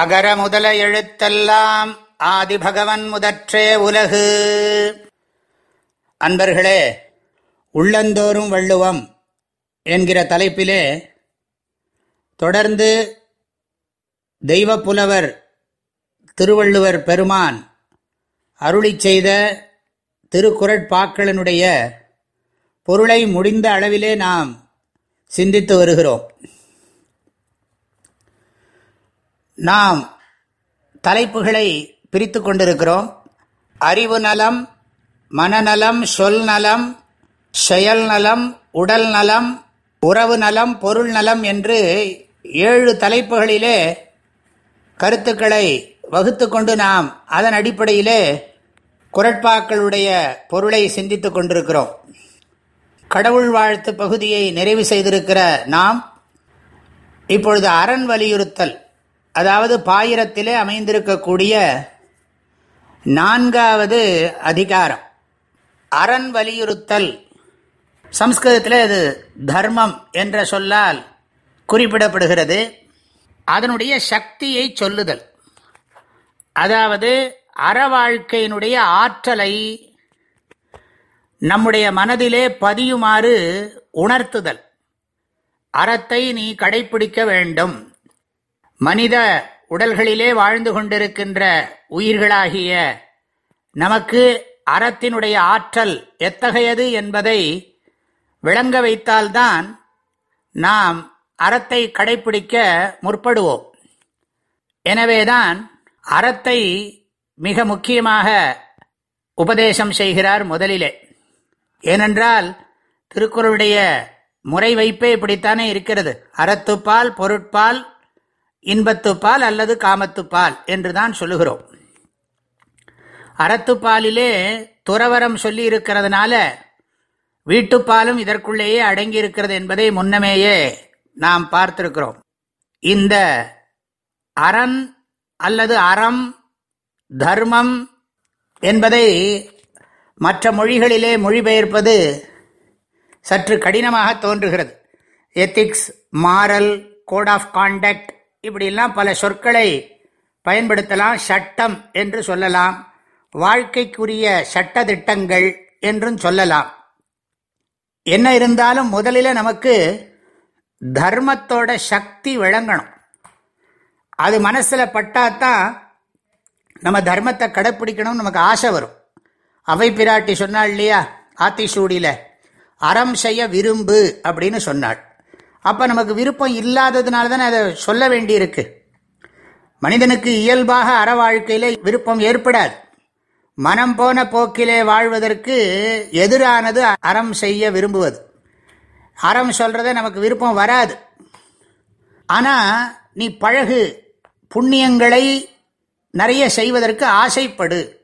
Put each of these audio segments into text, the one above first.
அகர முதல எழுத்தெல்லாம் ஆதிபகவன் முதற்றே உலகு. அன்பர்களே உள்ளந்தோறும் வள்ளுவம் என்கிற தலைப்பிலே தொடர்ந்து தெய்வப்புலவர் திருவள்ளுவர் பெருமான் அருளி செய்த திருக்குறட்பாக்களினுடைய பொருளை முடிந்த அளவிலே நாம் சிந்தித்து வருகிறோம். நாம் தலைப்புகளை பிரித்து கொண்டிருக்கிறோம். அறிவு நலம் மனநலம் சொல் நலம் செயல் நலம் உடல் நலம் உறவு நலம் பொருள் நலம் என்று ஏழு தலைப்புகளிலே கருத்துக்களை வகுத்து கொண்டு நாம் அதன் அடிப்படையிலே குரட்பாக்களுடைய பொருளை சிந்தித்து கொண்டிருக்கிறோம். கடவுள் வாழ்த்து பகுதியை நிறைவு செய்திருக்கிற நாம் இப்பொழுது அரண் வலியுறுத்தல் அதாவது பாயிரத்திலே அமைந்திருக்கக்கூடிய நான்காவது அதிகாரம். அரண் வலியுறுத்தல். சம்ஸ்கிருதத்தில் அது தர்மம் என்ற சொல்லால் குறிப்பிடப்படுகிறது. அதனுடைய சக்தியை சொல்லுதல். அதாவது அற வாழ்க்கையினுடைய ஆற்றலை நம்முடைய மனதிலே பதியுமாறு உணர்த்துதல். அறத்தை நீ கடைபிடிக்க வேண்டும். மனித உடல்களிலே வாழ்ந்து கொண்டிருக்கின்ற உயிர்களாகிய நமக்கு அறத்தினுடைய ஆற்றல் எத்தகையது என்பதை விளங்க வைத்தால்தான் நாம் அறத்தை கடைபிடிக்க முற்படுவோம். எனவேதான் அறத்தை மிக முக்கியமாக உபதேசம் செய்கிறார் முதலிலே. ஏனென்றால் திருக்குறளுடைய முறை வைப்பே இப்படித்தானே இருக்கிறது. அறத்துப்பால் பொருட்பால் இன்பத்துப்பால் அல்லது காமத்துப்பால் என்று தான் சொல்லுகிறோம். அறத்துப்பாலிலே துறவரம் சொல்லி இருக்கிறதுனால வீட்டுப்பாலும் இதற்குள்ளேயே அடங்கி இருக்கிறது என்பதை முன்னமேயே நாம் பார்த்திருக்கிறோம். இந்த அரண் அல்லது அறம் தர்மம் என்பதை மற்ற மொழிகளிலே மொழிபெயர்ப்பது சற்று கடினமாக தோன்றுகிறது. Ethics moral code of conduct இப்படிலாம் பல சொற்களை பயன்படுத்தலாம். சட்டம் என்று சொல்லலாம். வாழ்க்கைக்குரிய சட்ட திட்டங்கள் என்றும் சொல்லலாம். என்ன இருந்தாலும் முதலில் நமக்கு தர்மத்தோட சக்தி விளங்கணும். அது மனசில் பட்டாதான் நம்ம தர்மத்தை கடைப்பிடிக்கணும்னு நமக்கு ஆசை வரும். அவை பிராட்டி சொன்னாள் இல்லையா? ஆத்திசூடியில் அறம் செய்ய விரும்பு அப்படின்னு சொன்னாள். அப்போ நமக்கு விருப்பம் இல்லாததுனால தானே அதை சொல்ல வேண்டியிருக்கு. மனிதனுக்கு இயல்பாக அற வாழ்க்கையில் விருப்பம் ஏற்படாது. மனம் போன போக்கிலே வாழ்வதற்கு எதிரானது அறம் செய்ய விரும்புவது. அறம் சொல்கிறத நமக்கு விருப்பம் வராது. ஆனால் நீ பழகு புண்ணியங்களை நிறைய செய்வதற்கு ஆசைப்படு.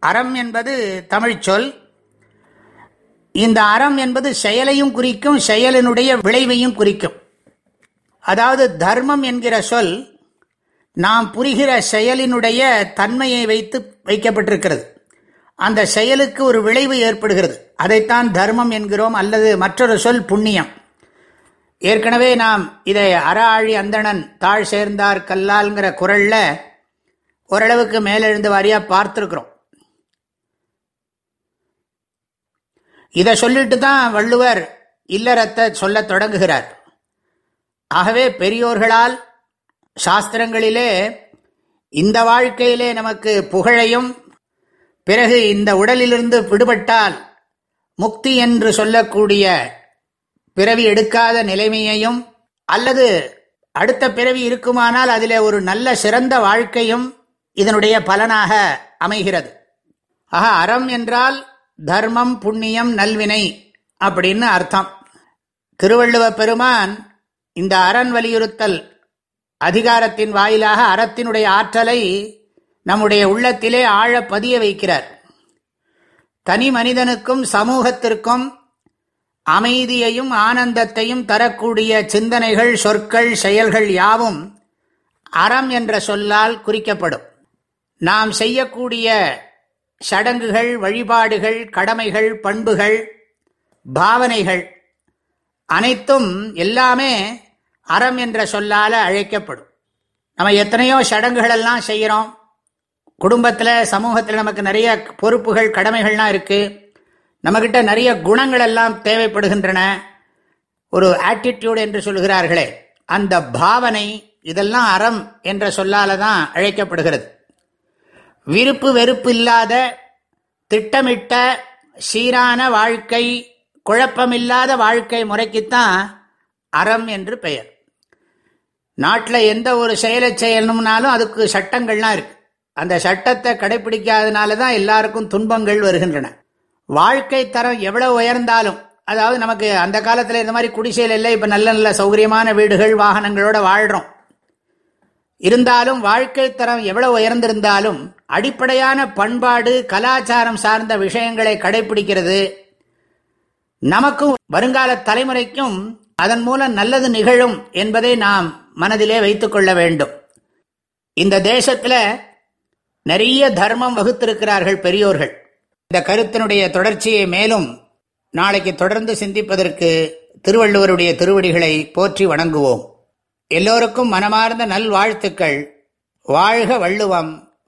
அறம் என்பது தமிழ் சொல் இந்த அறம் என்பது செயலையும் குறிக்கும் செயலினுடைய விளைவையும் குறிக்கும். அதாவது தர்மம் என்கிற சொல் நாம் புரிகிற செயலினுடைய தன்மையை வைத்து வைக்கப்பட்டிருக்கிறது. அந்த செயலுக்கு ஒரு விளைவு ஏற்படுகிறது. அதைத்தான் தர்மம் என்கிறோம் அல்லது மற்றொரு சொல் புண்ணியம். ஏற்கனவே நாம் இதை அற ஆழி அந்தணன் தாழ் சேர்ந்தார் கல்லால்ங்கிற குரலில் ஓரளவுக்கு மேலெழுந்து வாரியாக பார்த்துருக்குறோம். இதை சொல்லிட்டு தான் வள்ளுவர் இல்லறத்தை சொல்ல தொடங்குகிறார். ஆகவே பெரியோர்களால் சாஸ்திரங்களிலே இந்த வாழ்க்கையிலே நமக்கு புகழையும் பிறகு இந்த உடலிலிருந்து விடுபட்டால் முக்தி என்று சொல்லக்கூடிய பிறவி எடுக்காத நிலைமையையும் அல்லது அடுத்த பிறவி இருக்குமானால் அதில் ஒரு நல்ல சிறந்த வாழ்க்கையும் இதனுடைய பலனாக அமைகிறது. ஆக அறம் என்றால் தர்மம் புண்ணியம் நல்வினை அப்படின்னு அர்த்தம். திருவள்ளுவ பெருமான் இந்த அரண் வலியுறுத்தல் அதிகாரத்தின் வாயிலாக அறத்தினுடைய ஆற்றலை நம்முடைய உள்ளத்திலே ஆழ பதிய வைக்கிறார். தனி மனிதனுக்கும் சமூகத்திற்கும் அமைதியையும் ஆனந்தத்தையும் தரக்கூடிய சிந்தனைகள் சொற்கள் செயல்கள் யாவும் அறம் என்ற சொல்லால் குறிக்கப்படும். நாம் செய்யக்கூடிய சடங்குகள் வழிபாடுகள் கடமைகள் பண்புகள் பாவனைகள் அனைத்தும் எல்லாமே அறம் என்ற சொல்லால் அழைக்கப்படும். நம்ம எத்தனையோ சடங்குகளெல்லாம் செய்கிறோம் குடும்பத்தில் சமூகத்தில் நமக்கு நிறைய பொறுப்புகள் கடமைகள்லாம் இருக்குது நம்மக்கிட்ட நிறைய குணங்கள் எல்லாம் தேவைப்படுகின்றன. ஒரு ஆட்டிடியூட் என்று சொல்கிறார்களே அந்த பாவனை இதெல்லாம் அறம் என்ற சொல்லால தான் அழைக்கப்படுகிறது. விருப்பு வெறுப்பு இல்லாத திட்டமிட்ட சீரான வாழ்க்கை குழப்பமில்லாத வாழ்க்கை முறைக்குத்தான் அறம் என்று பெயர். நாட்டில் எந்த ஒரு செயலை செய்யணும்னாலும் அதுக்கு சட்டங்கள்லாம் இருக்கு. அந்த சட்டத்தை கடைபிடிக்காதனால தான் எல்லாருக்கும் துன்பங்கள் வருகின்றன. வாழ்க்கை தரம் எவ்வளோ உயர்ந்தாலும் அதாவது நமக்கு அந்த காலத்தில் இந்த மாதிரி குடிசையில் இல்லை இப்போ நல்ல நல்ல சௌகரியமான வீடுகள் வாகனங்களோடு வாழ்கிறோம் இருந்தாலும் வாழ்க்கை தரம் எவ்வளோ உயர்ந்திருந்தாலும் அடிப்படையான பண்பாடு கலாச்சாரம் சார்ந்த விஷயங்களை கடைபிடிக்கிறது. நமக்கும் வருங்கால தலைமுறைக்கும் அதன் மூலம் நல்லது நிகழும் என்பதை நாம் மனதிலே வைத்துக்கொள்ள வேண்டும். இந்த தேசத்தில் நிறைய தர்மம் வகுத்திருக்கிறார்கள் பெரியோர்கள். இந்த கருத்தினுடைய தொடர்ச்சியை மேலும் நாளைக்கு தொடர்ந்து சிந்திப்பதற்கு திருவள்ளுவருடைய திருவடிகளை போற்றி வணங்குவோம். எல்லோருக்கும் மனமார்ந்த நல்வாழ்த்துக்கள். வாழ்க வள்ளுவம்.